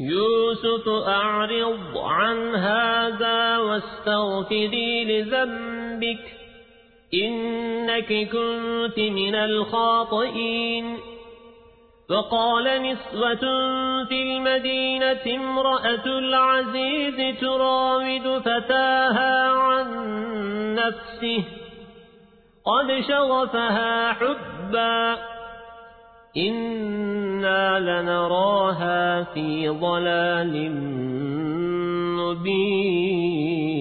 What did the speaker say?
يوسف أعرض عن هذا واستغفري لذنبك إنك كنت من الخاطئين. وقال نسوة في المدينة امرأة العزيز تراود فتاها عن نفسه قد شغفها حبا. إنا لنراها في ضلال مبين